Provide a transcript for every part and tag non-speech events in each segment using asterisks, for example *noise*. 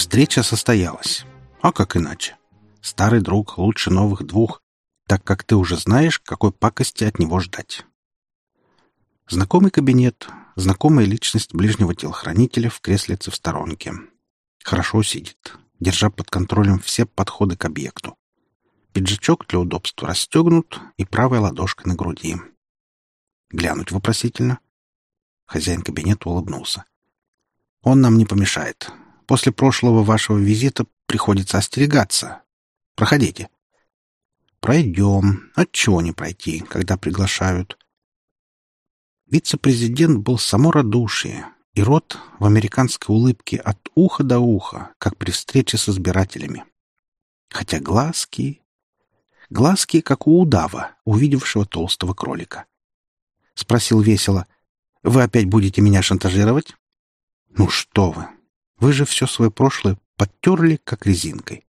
Встреча состоялась. А как иначе? Старый друг лучше новых двух, так как ты уже знаешь, какой пакости от него ждать. Знакомый кабинет, знакомая личность ближнего телохранителя в креслице в сторонке. Хорошо сидит, держа под контролем все подходы к объекту. Пиджачок для удобства расстегнут и правая ладошка на груди. Глянуть вопросительно. Хозяин кабинета улыбнулся. «Он нам не помешает. После прошлого вашего визита приходится остерегаться. Проходите». «Пройдем. Отчего не пройти, когда приглашают?» Вице-президент был само радушие, и рот в американской улыбке от уха до уха, как при встрече с избирателями. Хотя глазки... Глазки, как у удава, увидевшего толстого кролика. Спросил весело. «Вы опять будете меня шантажировать?» «Ну что вы! Вы же все свое прошлое подтерли, как резинкой».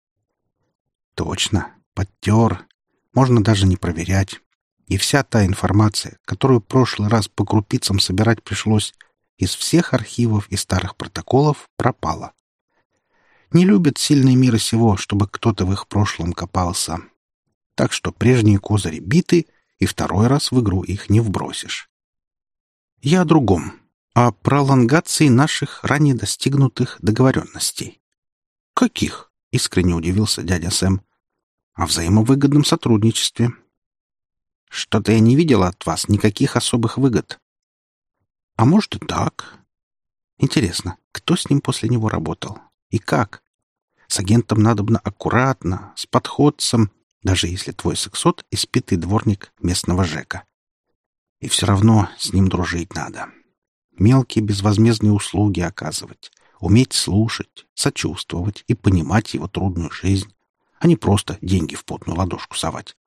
«Точно, подтер. Можно даже не проверять. И вся та информация, которую в прошлый раз по крупицам собирать пришлось, из всех архивов и старых протоколов пропала. Не любят сильные мира сего, чтобы кто-то в их прошлом копался. Так что прежние козыри биты, и второй раз в игру их не вбросишь. Я о другом, о пролонгации наших ранее достигнутых договоренностей. «Каких?» — искренне удивился дядя Сэм. «О взаимовыгодном сотрудничестве». «Что-то я не видел от вас никаких особых выгод. А может и так. Интересно, кто с ним после него работал? И как? С агентом надобно аккуратно, с подходцем, даже если твой сексот — испитый дворник местного ЖЭКа. И все равно с ним дружить надо. Мелкие безвозмездные услуги оказывать, уметь слушать, сочувствовать и понимать его трудную жизнь, а не просто деньги в потную ладошку совать.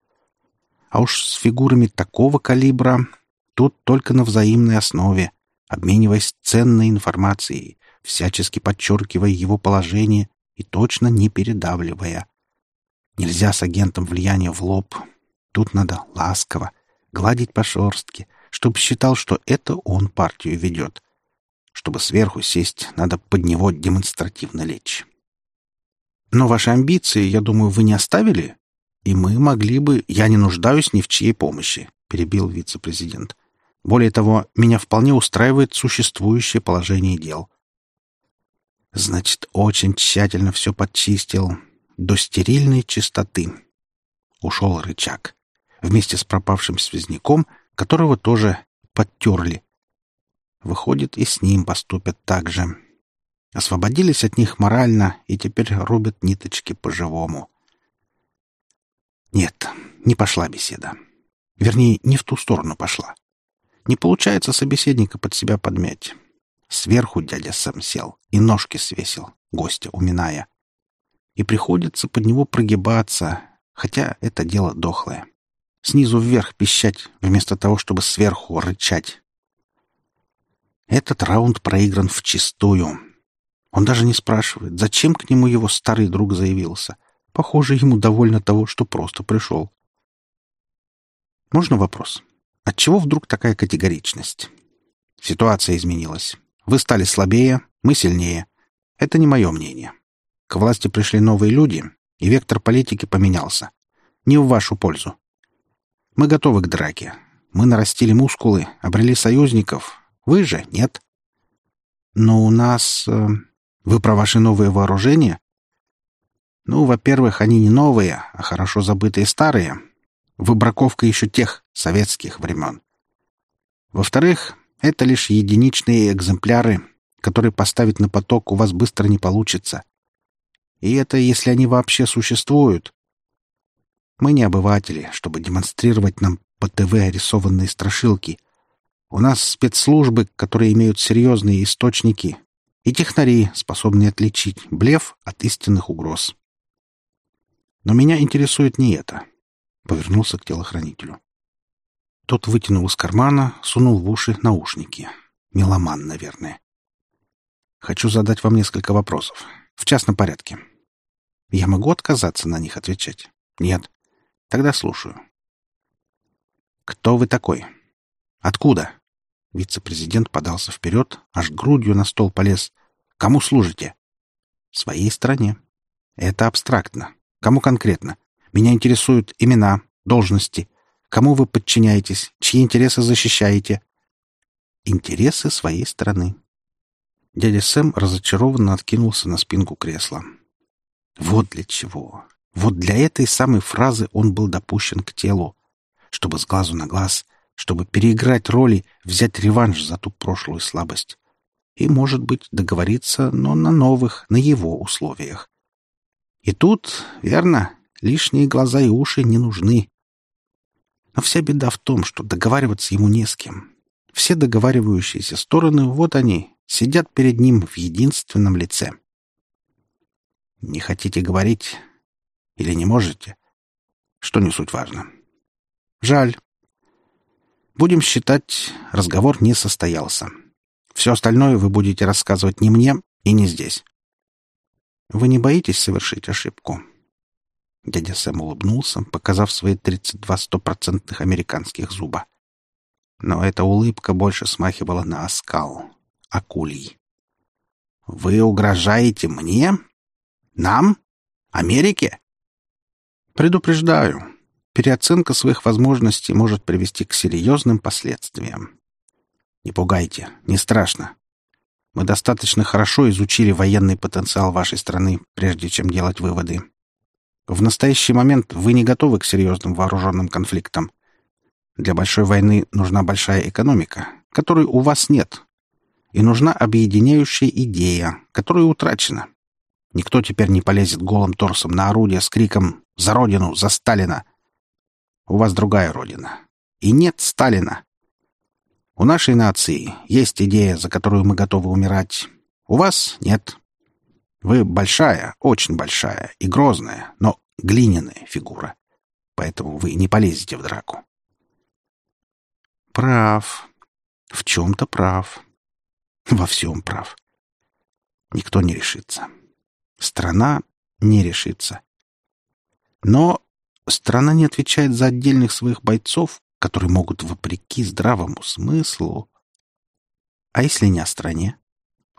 А уж с фигурами такого калибра тут только на взаимной основе, обмениваясь ценной информацией, всячески подчеркивая его положение и точно не передавливая. Нельзя с агентом влияния в лоб. Тут надо ласково, гладить по шорстке, чтобы считал, что это он партию ведет. Чтобы сверху сесть, надо под него демонстративно лечь. Но ваши амбиции, я думаю, вы не оставили? И мы могли бы... Я не нуждаюсь ни в чьей помощи, — перебил вице-президент. Более того, меня вполне устраивает существующее положение дел. Значит, очень тщательно все подчистил. До стерильной чистоты. Ушел рычаг. Вместе с пропавшим связняком, которого тоже подтерли. Выходит, и с ним поступят так же. Освободились от них морально и теперь рубят ниточки по-живому. Нет, не пошла беседа. Вернее, не в ту сторону пошла. Не получается собеседника под себя подмять. Сверху дядя сам сел и ножки свесил, гостя уминая. И приходится под него прогибаться, хотя это дело дохлое. Снизу вверх пищать, вместо того, чтобы сверху рычать. Этот раунд проигран вчистую. Он даже не спрашивает, зачем к нему его старый друг заявился. Похоже, ему довольно того, что просто пришел. Можно вопрос? Отчего вдруг такая категоричность? Ситуация изменилась. Вы стали слабее, мы сильнее. Это не мое мнение. К власти пришли новые люди, и вектор политики поменялся. Не в вашу пользу. Мы готовы к драке. Мы нарастили мускулы, обрели союзников. Вы же нет. Но у нас... Э, вы про ваши новые вооружения? Ну, во-первых, они не новые, а хорошо забытые старые. Выбраковка еще тех советских времен. Во-вторых, это лишь единичные экземпляры, которые поставить на поток у вас быстро не получится. И это если они вообще существуют. Мы не обыватели, чтобы демонстрировать нам по ТВ рисованные страшилки. У нас спецслужбы, которые имеют серьезные источники, и технари, способные отличить блеф от истинных угроз. Но меня интересует не это. Повернулся к телохранителю. Тот вытянул из кармана, сунул в уши наушники. Меломан, наверное. Хочу задать вам несколько вопросов. В частном порядке. Я могу отказаться на них отвечать? Нет. Тогда слушаю. Кто вы такой? Откуда? Вице-президент подался вперед, аж грудью на стол полез. Кому служите? Своей стране. Это абстрактно. Кому конкретно? Меня интересуют имена, должности. Кому вы подчиняетесь? Чьи интересы защищаете? Интересы своей страны. Дядя Сэм разочарованно откинулся на спинку кресла. Вот для чего. Вот для этой самой фразы он был допущен к телу. Чтобы с глазу на глаз, чтобы переиграть роли, взять реванш за ту прошлую слабость. И, может быть, договориться, но на новых, на его условиях. И тут, верно, лишние глаза и уши не нужны. Но вся беда в том, что договариваться ему не с кем. Все договаривающиеся стороны, вот они, сидят перед ним в единственном лице. Не хотите говорить или не можете? Что не суть важно. Жаль. Будем считать, разговор не состоялся. Все остальное вы будете рассказывать не мне и не здесь. Вы не боитесь совершить ошибку?» Дядя Сэм улыбнулся, показав свои 32 стопроцентных американских зуба. Но эта улыбка больше смахивала на оскал, акулий. «Вы угрожаете мне? Нам? Америке?» «Предупреждаю, переоценка своих возможностей может привести к серьезным последствиям. Не пугайте, не страшно. Мы достаточно хорошо изучили военный потенциал вашей страны, прежде чем делать выводы. В настоящий момент вы не готовы к серьезным вооруженным конфликтам. Для большой войны нужна большая экономика, которой у вас нет. И нужна объединяющая идея, которая утрачена. Никто теперь не полезет голым торсом на орудие с криком «За Родину! За Сталина!» У вас другая Родина. И нет Сталина. У нашей нации есть идея, за которую мы готовы умирать. У вас нет. Вы большая, очень большая и грозная, но глиняная фигура. Поэтому вы не полезете в драку. Прав. В чем-то прав. Во всем прав. Никто не решится. Страна не решится. Но страна не отвечает за отдельных своих бойцов, которые могут, вопреки здравому смыслу... А если не о стране?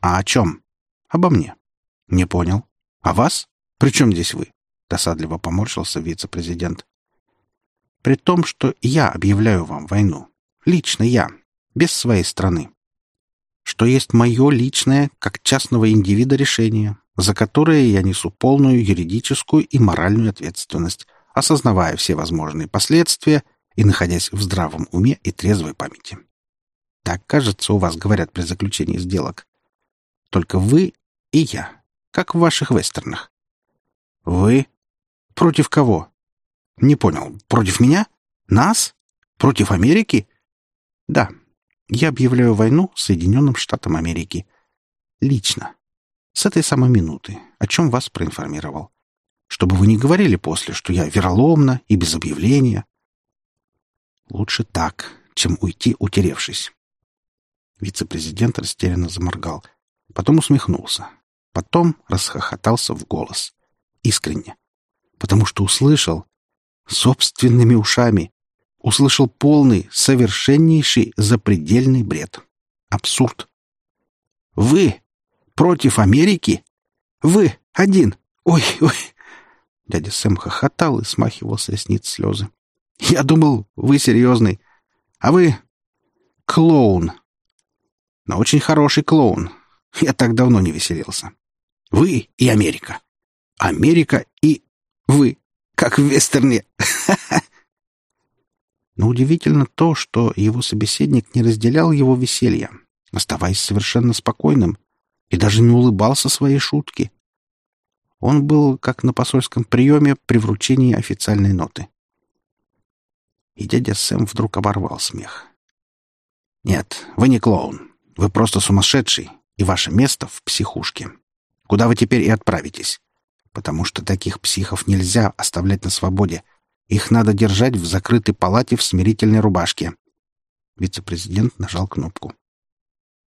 А о чем? Обо мне. Не понял. А вас? При чем здесь вы? Досадливо поморщился вице-президент. При том, что я объявляю вам войну. Лично я. Без своей страны. Что есть мое личное, как частного индивида решение, за которое я несу полную юридическую и моральную ответственность, осознавая все возможные последствия — и находясь в здравом уме и трезвой памяти. Так, кажется, у вас говорят при заключении сделок. Только вы и я, как в ваших вестернах. Вы? Против кого? Не понял. Против меня? Нас? Против Америки? Да. Я объявляю войну Соединенным Штатам Америки. Лично. С этой самой минуты. О чем вас проинформировал. Чтобы вы не говорили после, что я вероломно и без объявления. Лучше так, чем уйти, утеревшись. Вице-президент растерянно заморгал. Потом усмехнулся. Потом расхохотался в голос. Искренне. Потому что услышал собственными ушами. Услышал полный, совершеннейший, запредельный бред. Абсурд. «Вы? Против Америки? Вы? Один? Ой, ой!» Дядя Сэм хохотал и смахивал с ресниц слезы. Я думал, вы серьезный. А вы клоун. Но очень хороший клоун. Я так давно не веселился. Вы и Америка. Америка и вы. Как в вестерне. *laughs* Но удивительно то, что его собеседник не разделял его веселья, оставаясь совершенно спокойным, и даже не улыбался своей шутке. Он был как на посольском приеме при вручении официальной ноты и дядя Сэм вдруг оборвал смех. «Нет, вы не клоун. Вы просто сумасшедший, и ваше место в психушке. Куда вы теперь и отправитесь? Потому что таких психов нельзя оставлять на свободе. Их надо держать в закрытой палате в смирительной рубашке». Вице-президент нажал кнопку.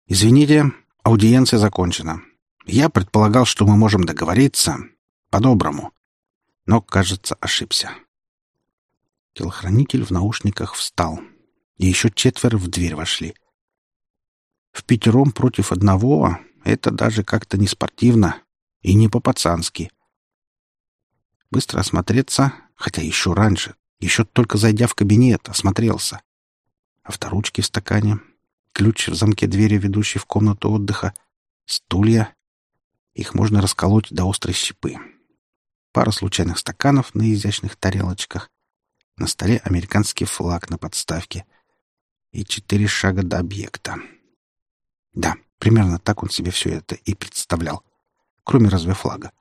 «Извините, аудиенция закончена. Я предполагал, что мы можем договориться по-доброму, но, кажется, ошибся. Телохранитель в наушниках встал. И еще четверо в дверь вошли. В пятером против одного — это даже как-то не спортивно. И не по-пацански. Быстро осмотреться, хотя еще раньше, еще только зайдя в кабинет, осмотрелся. Авторучки в стакане, ключ в замке двери, ведущей в комнату отдыха, стулья. Их можно расколоть до острой щепы. Пара случайных стаканов на изящных тарелочках. На столе американский флаг на подставке. И четыре шага до объекта. Да, примерно так он себе все это и представлял. Кроме разве флага.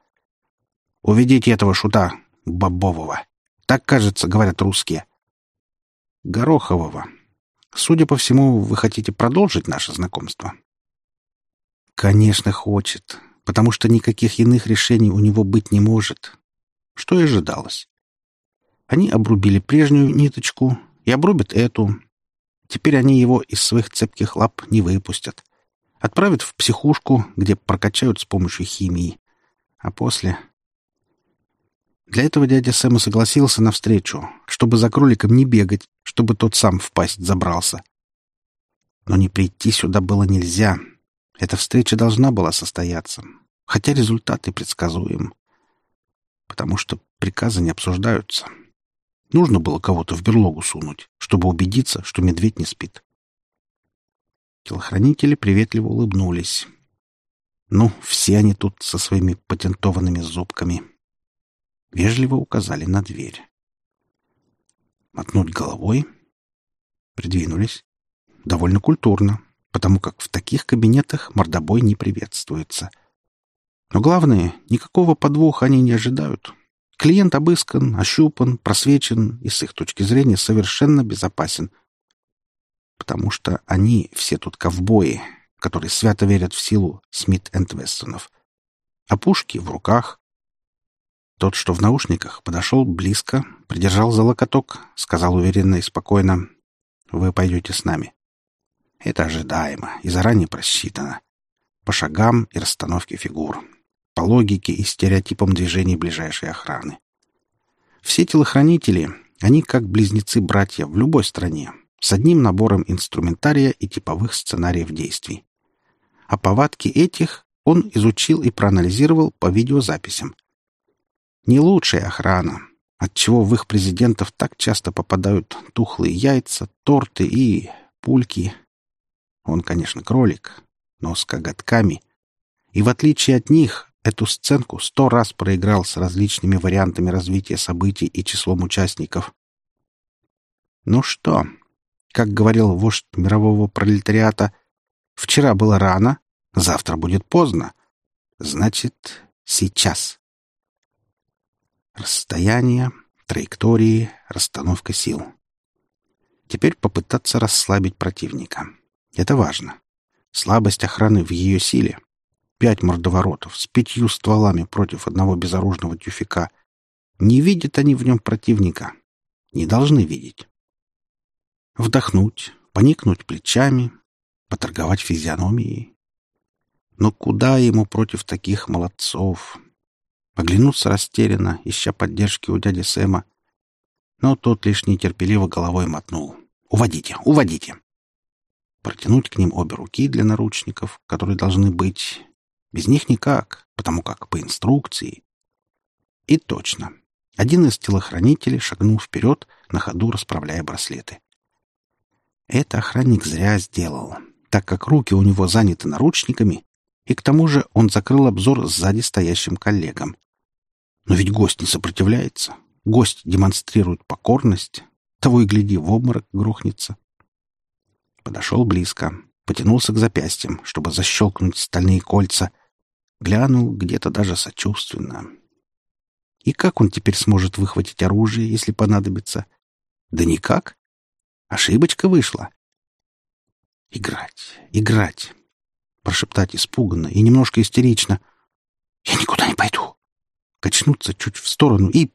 «Уведите этого шута, Бобового!» Так, кажется, говорят русские. Горохового. Судя по всему, вы хотите продолжить наше знакомство? Конечно, хочет, потому что никаких иных решений у него быть не может. Что и ожидалось. Они обрубили прежнюю ниточку и обрубят эту. Теперь они его из своих цепких лап не выпустят. Отправят в психушку, где прокачают с помощью химии. А после для этого дядя Сэм и согласился на встречу, чтобы за кроликом не бегать, чтобы тот сам в пасть забрался. Но не прийти сюда было нельзя. Эта встреча должна была состояться, хотя результаты предсказуем. Потому что приказы не обсуждаются. Нужно было кого-то в берлогу сунуть, чтобы убедиться, что медведь не спит. Телохранители приветливо улыбнулись. Ну, все они тут со своими патентованными зубками вежливо указали на дверь. Мотнуть головой. Придвинулись. Довольно культурно, потому как в таких кабинетах мордобой не приветствуется. Но главное, никакого подвоха они не ожидают. Клиент обыскан, ощупан, просвечен и с их точки зрения совершенно безопасен. Потому что они все тут ковбои, которые свято верят в силу Смит энд Вестонов. А пушки в руках, тот, что в наушниках, подошел близко, придержал за локоток, сказал уверенно и спокойно, «Вы пойдете с нами». Это ожидаемо и заранее просчитано. По шагам и расстановке фигур, по логике и стереотипам движений ближайшей охраны. Все телохранители, они как близнецы-братья в любой стране, с одним набором инструментария и типовых сценариев действий. А повадки этих он изучил и проанализировал по видеозаписям — не лучшая охрана, отчего в их президентов так часто попадают тухлые яйца, торты и пульки. Он, конечно, кролик, но с коготками. И в отличие от них, эту сценку сто раз проиграл с различными вариантами развития событий и числом участников. Ну что, как говорил вождь мирового пролетариата, вчера было рано, завтра будет поздно. Значит, сейчас. Расстояние, траектории, расстановка сил. Теперь попытаться расслабить противника. Это важно. Слабость охраны в ее силе. Пять мордоворотов с пятью стволами против одного безоружного тюфика. Не видят они в нем противника. Не должны видеть. Вдохнуть, поникнуть плечами, поторговать физиономией. Но куда ему против таких молодцов? Оглянулся растерянно, ища поддержки у дяди Сэма. Но тот лишь нетерпеливо головой мотнул. «Уводите! Уводите!» Протянуть к ним обе руки для наручников, которые должны быть... Без них никак, потому как по инструкции. И точно. Один из телохранителей шагнул вперед, на ходу расправляя браслеты. Это охранник зря сделал, так как руки у него заняты наручниками, и к тому же он закрыл обзор сзади стоящим коллегам. Но ведь гость не сопротивляется. Гость демонстрирует покорность. Того и гляди, в обморок грохнется. Подошел близко, потянулся к запястьям, чтобы защелкнуть стальные кольца. Глянул где-то даже сочувственно. И как он теперь сможет выхватить оружие, если понадобится? Да никак. Ошибочка вышла. Играть, играть. Прошептать испуганно и немножко истерично. «Я никуда не пойду качнуться чуть в сторону и...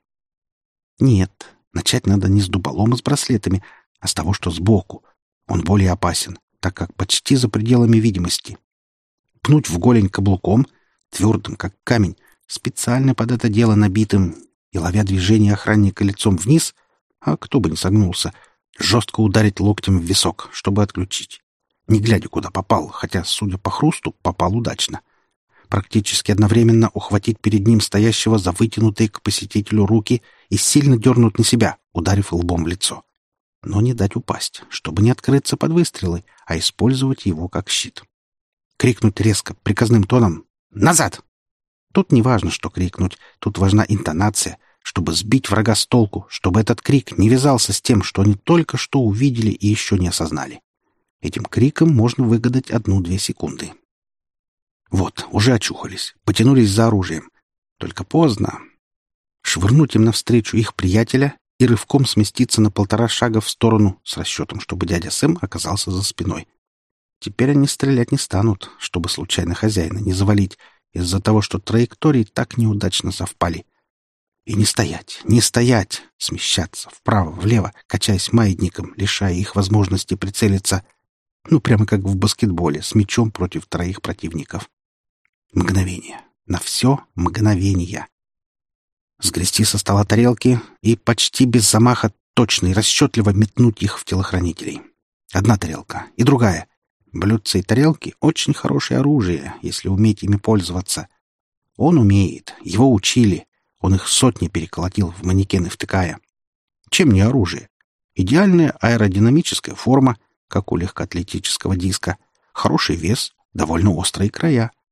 Нет, начать надо не с дуболома с браслетами, а с того, что сбоку. Он более опасен, так как почти за пределами видимости. Пнуть в голень каблуком, твердым, как камень, специально под это дело набитым, и, ловя движение охранника лицом вниз, а кто бы не согнулся, жестко ударить локтем в висок, чтобы отключить. Не глядя, куда попал, хотя, судя по хрусту, попал удачно. Практически одновременно ухватить перед ним стоящего за вытянутые к посетителю руки и сильно дернуть на себя, ударив лбом в лицо. Но не дать упасть, чтобы не открыться под выстрелы, а использовать его как щит. Крикнуть резко, приказным тоном «Назад!» Тут не важно, что крикнуть, тут важна интонация, чтобы сбить врага с толку, чтобы этот крик не вязался с тем, что они только что увидели и еще не осознали. Этим криком можно выгадать одну-две секунды. Вот, уже очухались, потянулись за оружием. Только поздно. Швырнуть им навстречу их приятеля и рывком сместиться на полтора шага в сторону с расчетом, чтобы дядя Сэм оказался за спиной. Теперь они стрелять не станут, чтобы случайно хозяина не завалить из-за того, что траектории так неудачно совпали. И не стоять, не стоять, смещаться вправо, влево, качаясь маятником, лишая их возможности прицелиться. Ну, прямо как в баскетболе, с мячом против троих противников. Мгновение. На все мгновение. Сгрести со стола тарелки и почти без замаха точно и расчетливо метнуть их в телохранителей. Одна тарелка и другая. Блюдца и тарелки — очень хорошее оружие, если уметь ими пользоваться. Он умеет, его учили. Он их сотни переколотил в манекены втыкая. Чем не оружие? Идеальная аэродинамическая форма, как у легкоатлетического диска, хороший вес, довольно острые края —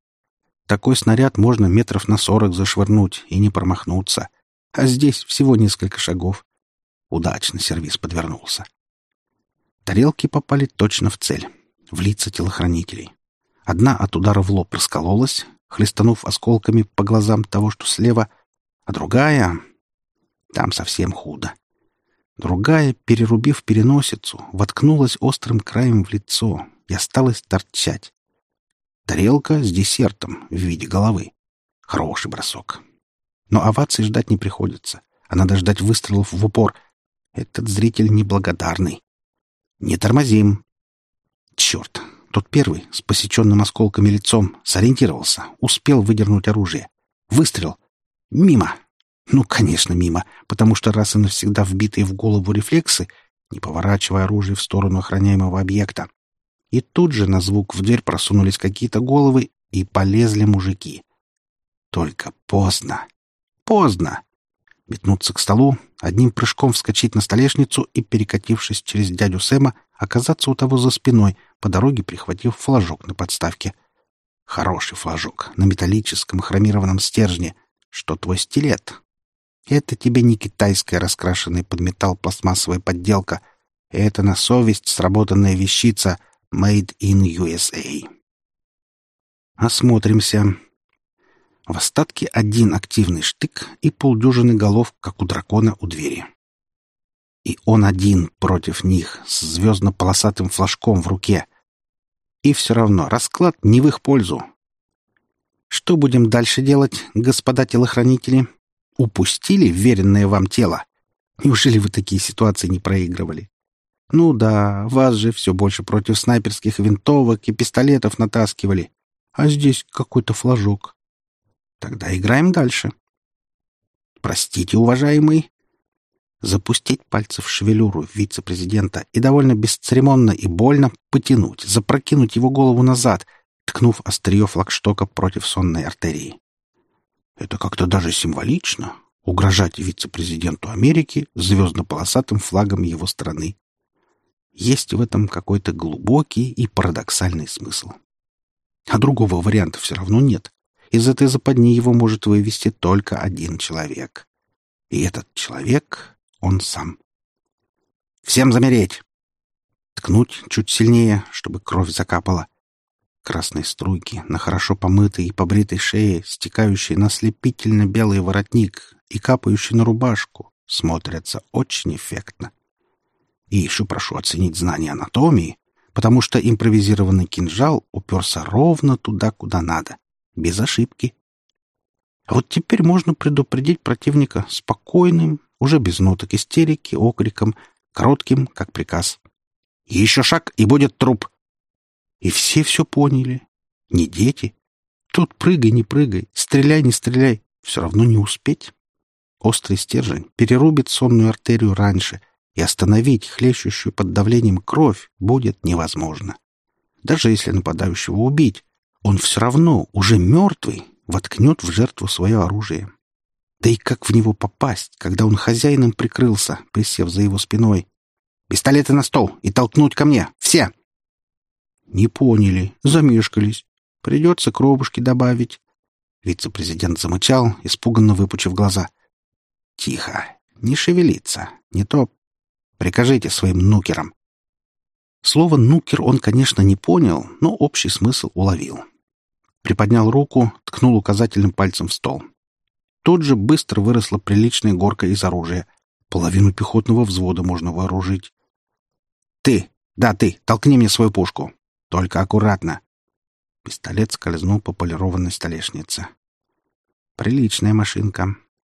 такой снаряд можно метров на сорок зашвырнуть и не промахнуться. А здесь всего несколько шагов. Удачно сервис подвернулся. Тарелки попали точно в цель, в лица телохранителей. Одна от удара в лоб раскололась, хлестанув осколками по глазам того, что слева, а другая... Там совсем худо. Другая, перерубив переносицу, воткнулась острым краем в лицо и осталась торчать. Тарелка с десертом в виде головы. Хороший бросок. Но овации ждать не приходится, а надо ждать выстрелов в упор. Этот зритель неблагодарный. Не тормозим. Черт, тот первый, с посеченным осколками лицом, сориентировался, успел выдернуть оружие. Выстрел. Мимо. Ну, конечно, мимо, потому что раз и навсегда вбитые в голову рефлексы, не поворачивая оружие в сторону охраняемого объекта, и тут же на звук в дверь просунулись какие-то головы и полезли мужики. Только поздно. Поздно. Метнуться к столу, одним прыжком вскочить на столешницу и, перекатившись через дядю Сэма, оказаться у того за спиной, по дороге прихватив флажок на подставке. Хороший флажок на металлическом хромированном стержне, что твой стилет. Это тебе не китайская раскрашенная под металл пластмассовая подделка. Это на совесть сработанная вещица — Made in USA. Осмотримся. В остатке один активный штык и полдюжины голов, как у дракона у двери. И он один против них, с звездно-полосатым флажком в руке. И все равно расклад не в их пользу. Что будем дальше делать, господа телохранители? Упустили веренное вам тело? Неужели вы такие ситуации не проигрывали? Ну да, вас же все больше против снайперских винтовок и пистолетов натаскивали. А здесь какой-то флажок. Тогда играем дальше. Простите, уважаемый. Запустить пальцы в шевелюру вице-президента и довольно бесцеремонно и больно потянуть, запрокинуть его голову назад, ткнув острие флагштока против сонной артерии. Это как-то даже символично — угрожать вице-президенту Америки звездно-полосатым флагом его страны. Есть в этом какой-то глубокий и парадоксальный смысл. А другого варианта все равно нет. Из этой западни его может вывести только один человек. И этот человек — он сам. «Всем замереть!» Ткнуть чуть сильнее, чтобы кровь закапала. Красные струйки на хорошо помытой и побритой шее, стекающие на слепительно белый воротник и капающие на рубашку, смотрятся очень эффектно. И еще прошу оценить знание анатомии, потому что импровизированный кинжал уперся ровно туда, куда надо, без ошибки. А вот теперь можно предупредить противника спокойным, уже без ноток истерики, окриком, коротким, как приказ. «Еще шаг, и будет труп!» И все все поняли. Не дети. Тут прыгай, не прыгай, стреляй, не стреляй, все равно не успеть. Острый стержень перерубит сонную артерию раньше — и остановить хлещущую под давлением кровь будет невозможно. Даже если нападающего убить, он все равно, уже мертвый, воткнет в жертву свое оружие. Да и как в него попасть, когда он хозяином прикрылся, присев за его спиной? «Пистолеты на стол и толкнуть ко мне! Все!» «Не поняли, замешкались. Придется кровушки добавить». Вице-президент замычал, испуганно выпучив глаза. «Тихо, не шевелиться, не то прикажите своим нукерам». Слово «нукер» он, конечно, не понял, но общий смысл уловил. Приподнял руку, ткнул указательным пальцем в стол. Тут же быстро выросла приличная горка из оружия. Половину пехотного взвода можно вооружить. «Ты! Да, ты! Толкни мне свою пушку! Только аккуратно!» Пистолет скользнул по полированной столешнице. Приличная машинка.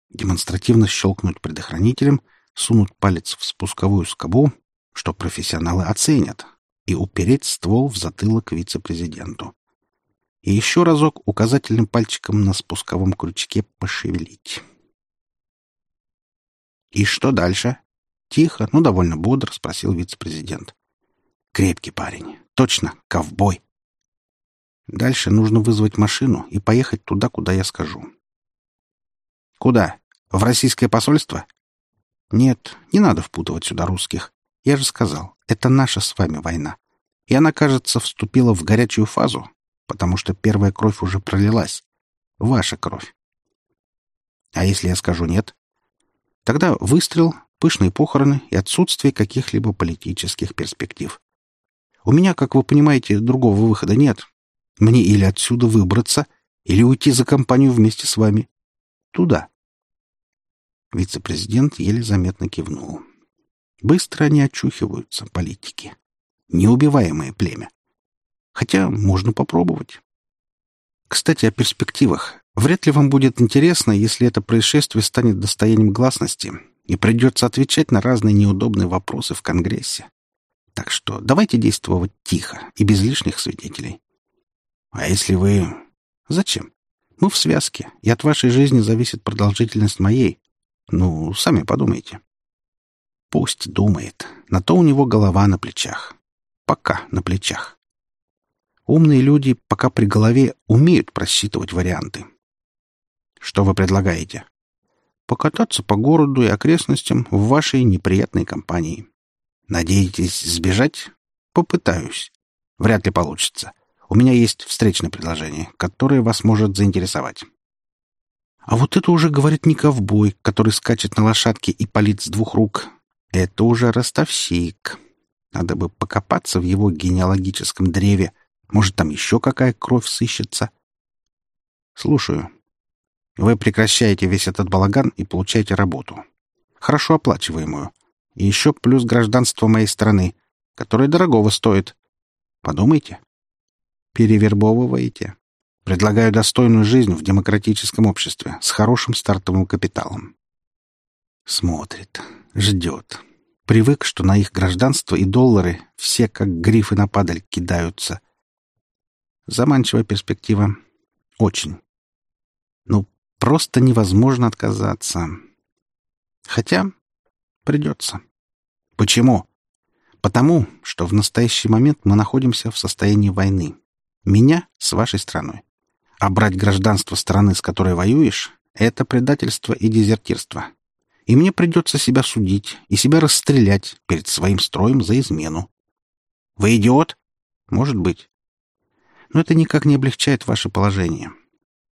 Демонстративно щелкнуть предохранителем, сунуть палец в спусковую скобу, что профессионалы оценят, и упереть ствол в затылок вице-президенту и еще разок указательным пальчиком на спусковом крючке пошевелить. «И что дальше?» Тихо, но довольно бодро спросил вице-президент. «Крепкий парень. Точно, ковбой. Дальше нужно вызвать машину и поехать туда, куда я скажу». «Куда? В российское посольство?» «Нет, не надо впутывать сюда русских. Я же сказал, это наша с вами война. И она, кажется, вступила в горячую фазу, потому что первая кровь уже пролилась. Ваша кровь. А если я скажу «нет»? Тогда выстрел, пышные похороны и отсутствие каких-либо политических перспектив. У меня, как вы понимаете, другого выхода нет. Мне или отсюда выбраться, или уйти за компанию вместе с вами. Туда. Вице-президент еле заметно кивнул. Быстро они очухиваются, политики. Неубиваемое племя. Хотя можно попробовать. Кстати, о перспективах. Вряд ли вам будет интересно, если это происшествие станет достоянием гласности и придется отвечать на разные неудобные вопросы в Конгрессе. Так что давайте действовать тихо и без лишних свидетелей. А если вы... Зачем? Мы в связке, и от вашей жизни зависит продолжительность моей. Ну, сами подумайте. Пусть думает. На то у него голова на плечах. Пока на плечах. Умные люди, пока при голове, умеют просчитывать варианты. Что вы предлагаете? Покататься по городу и окрестностям в вашей неприятной компании. Надеетесь сбежать? Попытаюсь. Вряд ли получится. У меня есть встречное предложение, которое вас может заинтересовать. А вот это уже говорит не ковбой, который скачет на лошадке и палит с двух рук. Это уже ростовщик. Надо бы покопаться в его генеалогическом древе, может, там еще какая кровь сыщется? Слушаю. Вы прекращаете весь этот балаган и получаете работу. Хорошо оплачиваемую. И еще плюс гражданство моей страны, которое дорогого стоит. Подумайте. Перевербовываете. Предлагаю достойную жизнь в демократическом обществе с хорошим стартовым капиталом. Смотрит, ждет. Привык, что на их гражданство и доллары все как грифы на падаль кидаются — Заманчивая перспектива. Очень. Ну, просто невозможно отказаться. Хотя придется. Почему? Потому, что в настоящий момент мы находимся в состоянии войны. Меня с вашей страной. А брать гражданство страны, с которой воюешь, это предательство и дезертирство. И мне придется себя судить и себя расстрелять перед своим строем за измену. Вы идиот? Может быть. Но это никак не облегчает ваше положение.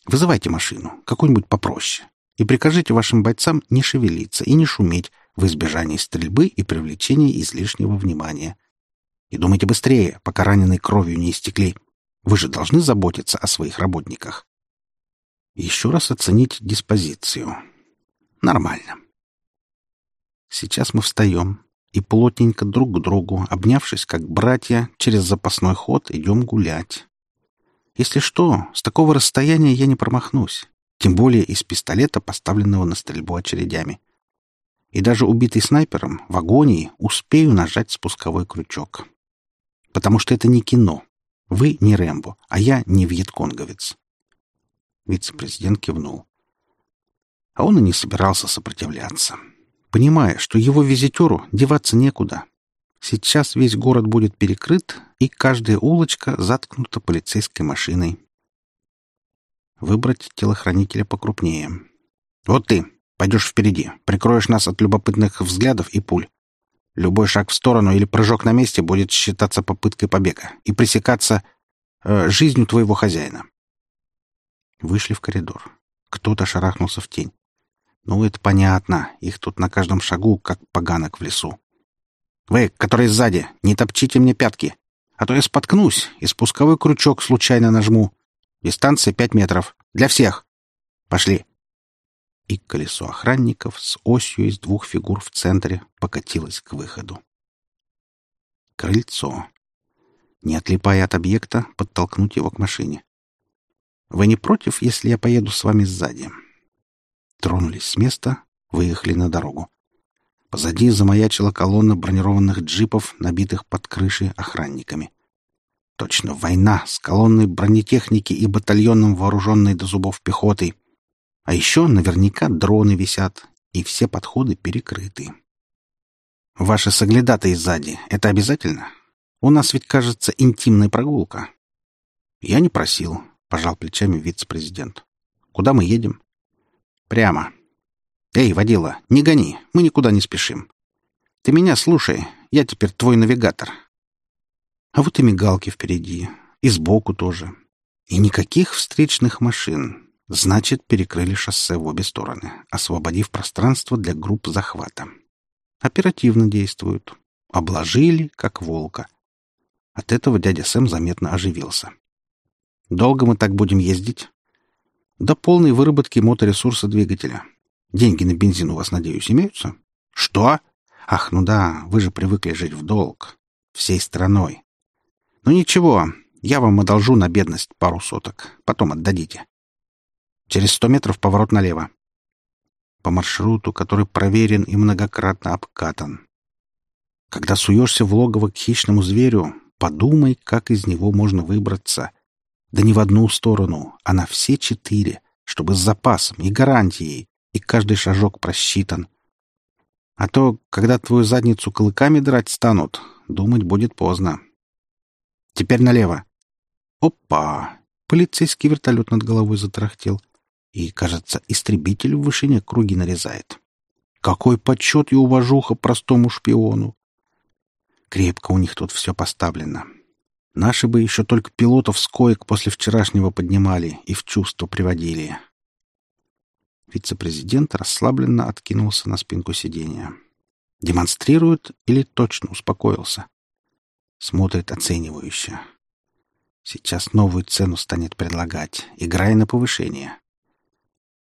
Вызывайте машину, какую-нибудь попроще, и прикажите вашим бойцам не шевелиться и не шуметь в избежании стрельбы и привлечения излишнего внимания. И думайте быстрее, пока раненые кровью не истекли. Вы же должны заботиться о своих работниках. Еще раз оценить диспозицию. Нормально. Сейчас мы встаем и плотненько друг к другу, обнявшись как братья, через запасной ход идем гулять. Если что, с такого расстояния я не промахнусь, тем более из пистолета, поставленного на стрельбу очередями. И даже убитый снайпером в агонии успею нажать спусковой крючок. Потому что это не кино. Вы не Рэмбо, а я не вьетконговец. Вице-президент кивнул. А он и не собирался сопротивляться, понимая, что его визитеру деваться некуда. Сейчас весь город будет перекрыт, и каждая улочка заткнута полицейской машиной. Выбрать телохранителя покрупнее. Вот ты, пойдешь впереди, прикроешь нас от любопытных взглядов и пуль. Любой шаг в сторону или прыжок на месте будет считаться попыткой побега и пресекаться э, жизнью твоего хозяина. Вышли в коридор. Кто-то шарахнулся в тень. Ну, это понятно. Их тут на каждом шагу, как поганок в лесу. Вы, которые сзади, не топчите мне пятки. А то я споткнусь и спусковой крючок случайно нажму. Дистанция пять метров. Для всех. Пошли и колесо охранников с осью из двух фигур в центре покатилось к выходу. Крыльцо. Не отлипая от объекта, подтолкнуть его к машине. «Вы не против, если я поеду с вами сзади?» Тронулись с места, выехали на дорогу. Позади замаячила колонна бронированных джипов, набитых под крышей охранниками. Точно война с колонной бронетехники и батальоном вооруженной до зубов пехотой — а еще наверняка дроны висят, и все подходы перекрыты. Ваши соглядатые сзади — это обязательно? У нас ведь, кажется, интимная прогулка. Я не просил, — пожал плечами вице-президент. Куда мы едем? Прямо. Эй, водила, не гони, мы никуда не спешим. Ты меня слушай, я теперь твой навигатор. А вот и мигалки впереди, и сбоку тоже. И никаких встречных машин, Значит, перекрыли шоссе в обе стороны, освободив пространство для групп захвата. Оперативно действуют. Обложили, как волка. От этого дядя Сэм заметно оживился. «Долго мы так будем ездить?» «До полной выработки моторесурса двигателя. Деньги на бензин у вас, надеюсь, имеются?» «Что?» «Ах, ну да, вы же привыкли жить в долг. Всей страной. Ну ничего, я вам одолжу на бедность пару соток. Потом отдадите. Через сто метров поворот налево. По маршруту, который проверен и многократно обкатан. Когда суешься в логово к хищному зверю, подумай, как из него можно выбраться. Да не в одну сторону, а на все четыре, чтобы с запасом и гарантией, и каждый шажок просчитан. А то, когда твою задницу клыками драть станут, думать будет поздно. Теперь налево. Опа! Полицейский вертолет над головой затарахтел и, кажется, истребитель в вышине круги нарезает. Какой почет и уважуха простому шпиону! Крепко у них тут все поставлено. Наши бы еще только пилотов с коек после вчерашнего поднимали и в чувство приводили. Вице-президент расслабленно откинулся на спинку сиденья. Демонстрирует или точно успокоился? Смотрит оценивающе. Сейчас новую цену станет предлагать, играя на повышение.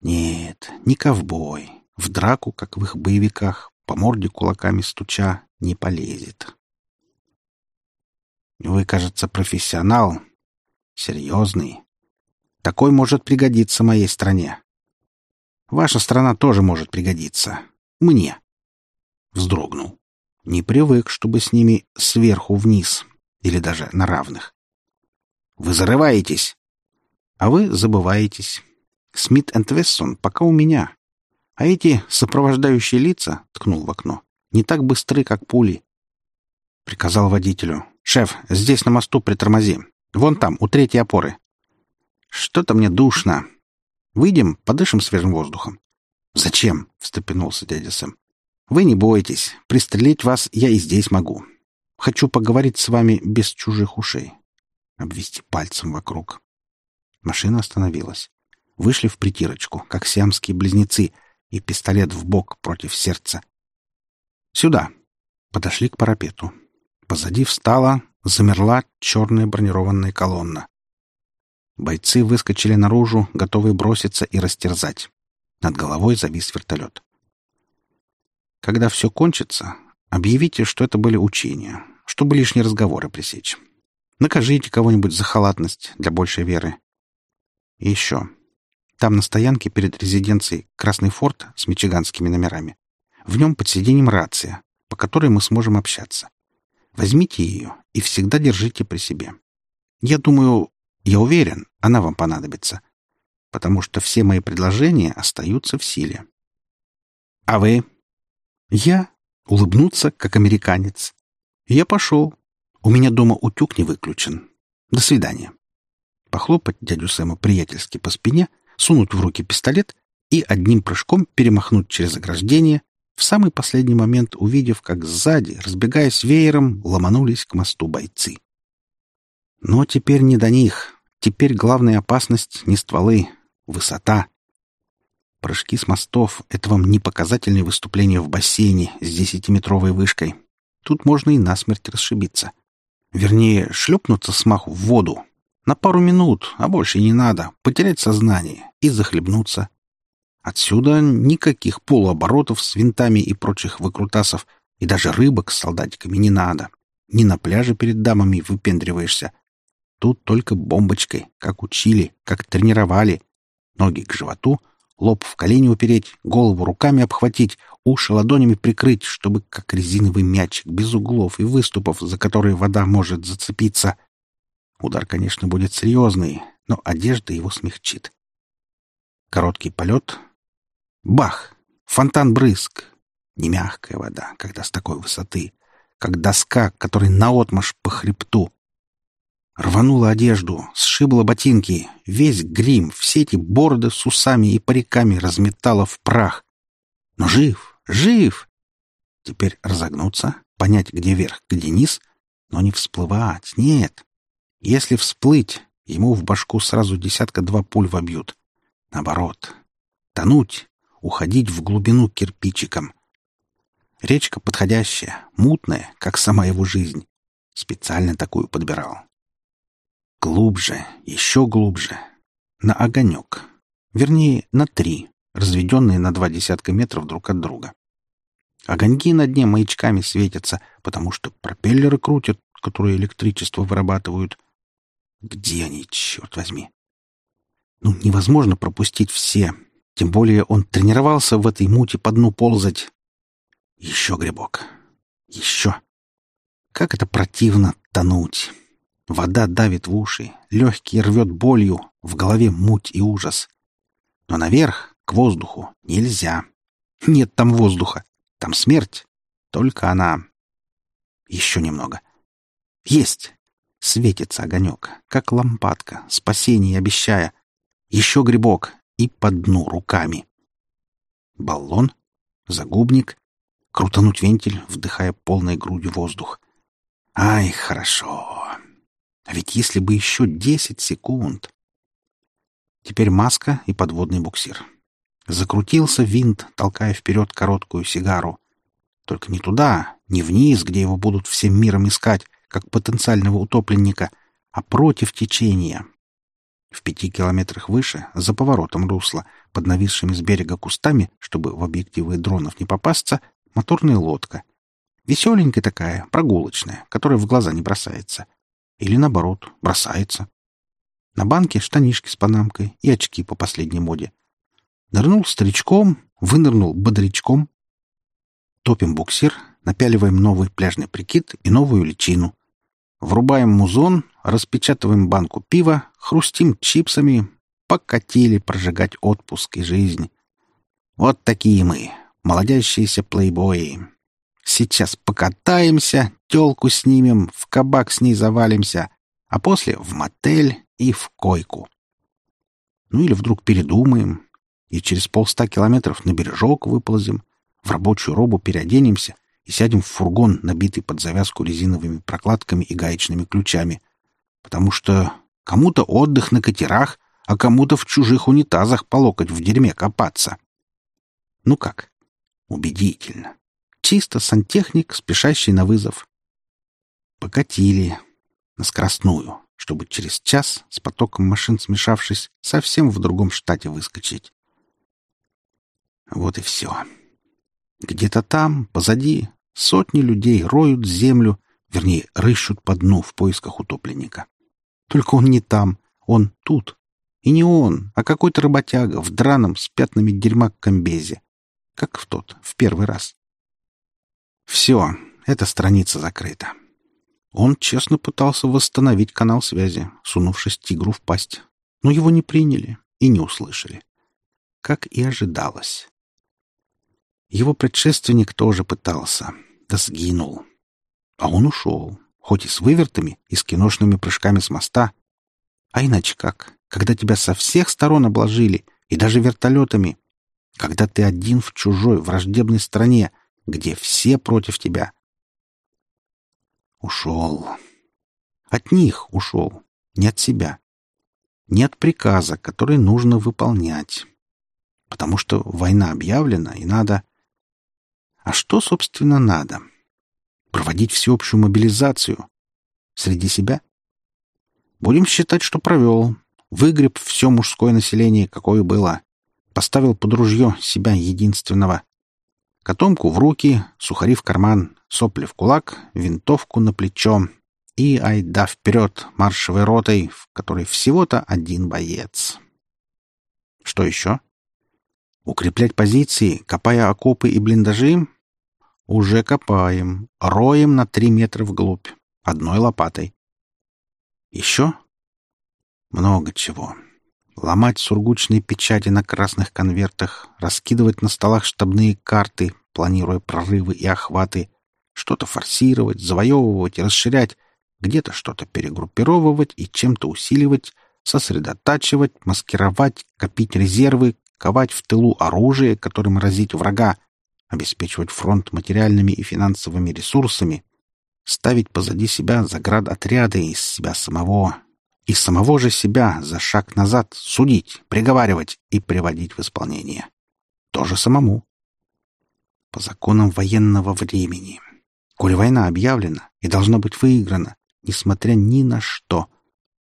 Нет, не ковбой. В драку, как в их боевиках, по морде кулаками стуча, не полезет. Вы, кажется, профессионал. Серьезный. Такой может пригодиться моей стране. Ваша страна тоже может пригодиться. Мне. Вздрогнул. Не привык, чтобы с ними сверху вниз или даже на равных. Вы зарываетесь, а вы забываетесь. Смит энд Вессон пока у меня. А эти сопровождающие лица, — ткнул в окно, — не так быстры, как пули. Приказал водителю. «Шеф, здесь на мосту притормози. Вон там, у третьей опоры». «Что-то мне душно. Выйдем, подышим свежим воздухом». «Зачем?» — встрепенулся дядя Сэм. «Вы не бойтесь. Пристрелить вас я и здесь могу. Хочу поговорить с вами без чужих ушей». Обвести пальцем вокруг. Машина остановилась вышли в притирочку, как сиамские близнецы, и пистолет в бок против сердца. «Сюда!» Подошли к парапету. Позади встала, замерла черная бронированная колонна. Бойцы выскочили наружу, готовые броситься и растерзать. Над головой завис вертолет. Когда все кончится, объявите, что это были учения, чтобы лишние разговоры пресечь. Накажите кого-нибудь за халатность для большей веры. И еще. Там на стоянке перед резиденцией Красный форт с мичиганскими номерами. В нем под сиденьем рация, по которой мы сможем общаться. Возьмите ее и всегда держите при себе. Я думаю, я уверен, она вам понадобится, потому что все мои предложения остаются в силе. А вы? Я улыбнуться, как американец. Я пошел. У меня дома утюг не выключен. До свидания. Похлопать дядю Сэма приятельски по спине, сунуть в руки пистолет и одним прыжком перемахнуть через ограждение, в самый последний момент увидев, как сзади, разбегаясь веером, ломанулись к мосту бойцы. Но теперь не до них. Теперь главная опасность не стволы, высота. Прыжки с мостов — это вам не показательное выступление в бассейне с десятиметровой вышкой. Тут можно и насмерть расшибиться. Вернее, шлепнуться с маху в воду. На пару минут, а больше не надо, потерять сознание и захлебнуться. Отсюда никаких полуоборотов с винтами и прочих выкрутасов, и даже рыбок с солдатиками не надо. Ни на пляже перед дамами выпендриваешься. Тут только бомбочкой, как учили, как тренировали. Ноги к животу, лоб в колени упереть, голову руками обхватить, уши ладонями прикрыть, чтобы как резиновый мячик, без углов и выступов, за которые вода может зацепиться. Удар, конечно, будет серьезный, но одежда его смягчит. Короткий полет, Бах! Фонтан-брызг. Не мягкая вода, когда с такой высоты, как доска, которой наотмашь по хребту. Рванула одежду, сшибла ботинки, весь грим, все эти бороды с усами и париками разметала в прах. Но жив, жив! Теперь разогнуться, понять, где верх, где низ, но не всплывать, нет. Если всплыть, ему в башку сразу десятка-два пуль вобьют. Наоборот, тонуть, уходить в глубину кирпичиком. Речка подходящая, мутная, как сама его жизнь. Специально такую подбирал. Глубже, еще глубже. На огонек. Вернее, на три, разведенные на два десятка метров друг от друга. Огоньки на дне маячками светятся, потому что пропеллеры крутят, которые электричество вырабатывают. Где они, черт возьми? Ну, невозможно пропустить все, тем более он тренировался в этой муте по дну ползать. Еще грибок. Еще. Как это противно тонуть. Вода давит в уши, легкие рвет болью, в голове муть и ужас. Но наверх, к воздуху, нельзя. Нет там воздуха, там смерть. Только она. Еще немного. Есть. Светится огонек, как лампадка, спасение обещая. Еще грибок, и по дну руками. Баллон, загубник, крутануть вентиль, вдыхая полной грудью воздух. Ай, хорошо. А ведь если бы еще десять секунд... Теперь маска и подводный буксир. Закрутился винт, толкая вперед короткую сигару. Только не туда, не вниз, где его будут всем миром искать, как потенциального утопленника, а против течения, в пяти километрах выше, за поворотом русла, под нависшими с берега кустами, чтобы в объективы дронов не попасться, моторная лодка. Веселенькая такая, прогулочная, которая в глаза не бросается. Или, наоборот, бросается. На банке штанишки с панамкой и очки по последней моде. Нырнул старичком, вынырнул бодрячком. Топим буксир, напяливаем новый пляжный прикид и новую личину. Врубаем музон, распечатываем банку пива, хрустим чипсами, покатили прожигать отпуск и жизнь. Вот такие мы, молодящиеся плейбои. Сейчас покатаемся, тёлку снимем, в кабак с ней завалимся, а после в мотель и в койку. Ну или вдруг передумаем и через полста километров на бережок выползем, в рабочую робу переоденемся — и сядем в фургон, набитый под завязку резиновыми прокладками и гаечными ключами. Потому что кому-то отдых на катерах, а кому-то в чужих унитазах по локоть в дерьме копаться. Ну как? Убедительно. Чисто сантехник, спешащий на вызов. Покатили. На скоростную, чтобы через час, с потоком машин смешавшись, совсем в другом штате выскочить. Вот и все. Где-то там, позади, Сотни людей роют землю, вернее, рыщут по дну в поисках утопленника. Только он не там, он тут. И не он, а какой-то работяга в драном с пятнами дерьма комбезе. Как в тот, в первый раз. Все, эта страница закрыта. Он честно пытался восстановить канал связи, сунувшись тигру в пасть. Но его не приняли и не услышали. Как и ожидалось. Его предшественник тоже пытался — да сгинул. А он ушел, хоть и с вывертами, и с киношными прыжками с моста. А иначе как? Когда тебя со всех сторон обложили, и даже вертолетами. Когда ты один в чужой, враждебной стране, где все против тебя. Ушел. От них ушел, не от себя. Не от приказа, который нужно выполнять. Потому что война объявлена, и надо... А что, собственно, надо? Проводить всеобщую мобилизацию? Среди себя? Будем считать, что провел. Выгреб все мужское население, какое было. Поставил под ружье себя единственного. Котомку в руки, сухари в карман, сопли в кулак, винтовку на плечо. И айда вперед маршевой ротой, в которой всего-то один боец. Что еще? Укреплять позиции, копая окопы и блиндажи? Уже копаем. Роем на три метра вглубь. Одной лопатой. Еще? Много чего. Ломать сургучные печати на красных конвертах, раскидывать на столах штабные карты, планируя прорывы и охваты, что-то форсировать, завоевывать и расширять, где-то что-то перегруппировывать и чем-то усиливать, сосредотачивать, маскировать, копить резервы, ковать в тылу оружие, которым разить врага, обеспечивать фронт материальными и финансовыми ресурсами, ставить позади себя заградотряды из себя самого, и самого же себя за шаг назад судить, приговаривать и приводить в исполнение. Тоже самому. По законам военного времени. Коль война объявлена и должна быть выиграна, несмотря ни на что,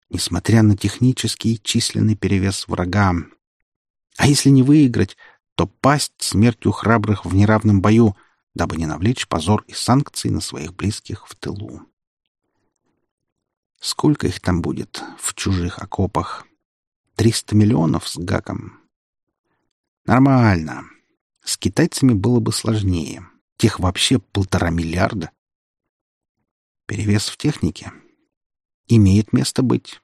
несмотря на технический и численный перевес врага. А если не выиграть, то пасть смертью храбрых в неравном бою, дабы не навлечь позор и санкции на своих близких в тылу. Сколько их там будет в чужих окопах? Триста миллионов с гаком. Нормально. С китайцами было бы сложнее. Тех вообще полтора миллиарда. Перевес в технике. Имеет место быть.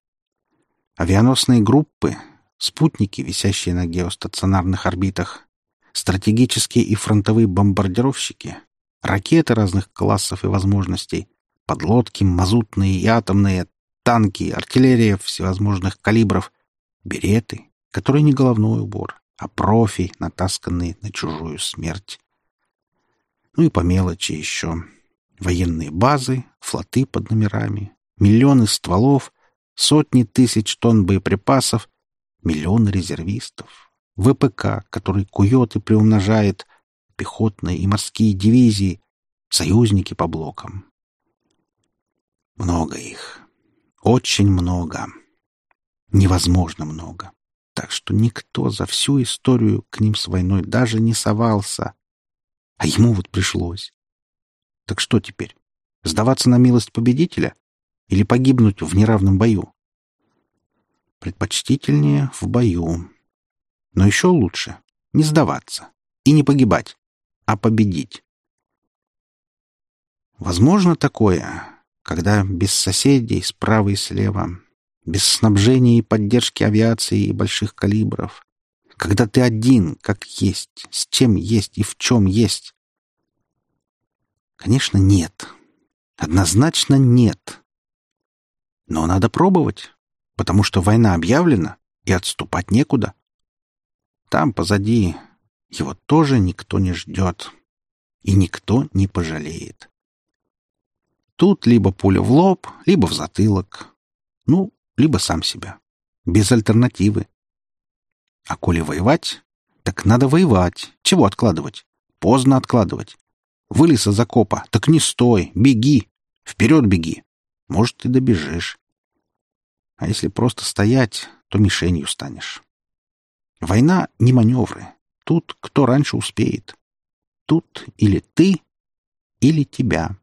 Авианосные группы, спутники, висящие на геостационарных орбитах, стратегические и фронтовые бомбардировщики, ракеты разных классов и возможностей, подлодки, мазутные и атомные, танки, артиллерия всевозможных калибров, береты, которые не головной убор, а профи, натасканные на чужую смерть. Ну и по мелочи еще. Военные базы, флоты под номерами, миллионы стволов, сотни тысяч тонн боеприпасов, миллионы резервистов, ВПК, который кует и приумножает, пехотные и морские дивизии, союзники по блокам, много их. Очень много. Невозможно много. Так что никто за всю историю к ним с войной даже не совался. А ему вот пришлось. Так что теперь? Сдаваться на милость победителя? Или погибнуть в неравном бою? Предпочтительнее в бою. Но еще лучше не сдаваться и не погибать, а победить. Возможно такое, когда без соседей справа и слева, без снабжения и поддержки авиации и больших калибров, когда ты один, как есть, с чем есть и в чем есть. Конечно, нет. Однозначно нет. Но надо пробовать, потому что война объявлена, и отступать некуда. Там, позади, его тоже никто не ждет, и никто не пожалеет. Тут либо пуля в лоб, либо в затылок. Ну, либо сам себя. Без альтернативы. А коли воевать, так надо воевать. Чего откладывать? Поздно откладывать. Вылез из окопа, так не стой, беги. Вперед беги. Может, и добежишь. А если просто стоять, то мишенью станешь. Война — не маневры. Тут кто раньше успеет. Тут или ты, или тебя.